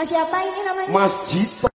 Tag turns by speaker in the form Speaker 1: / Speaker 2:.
Speaker 1: Mas siapa ini namanya?
Speaker 2: Mas Jito.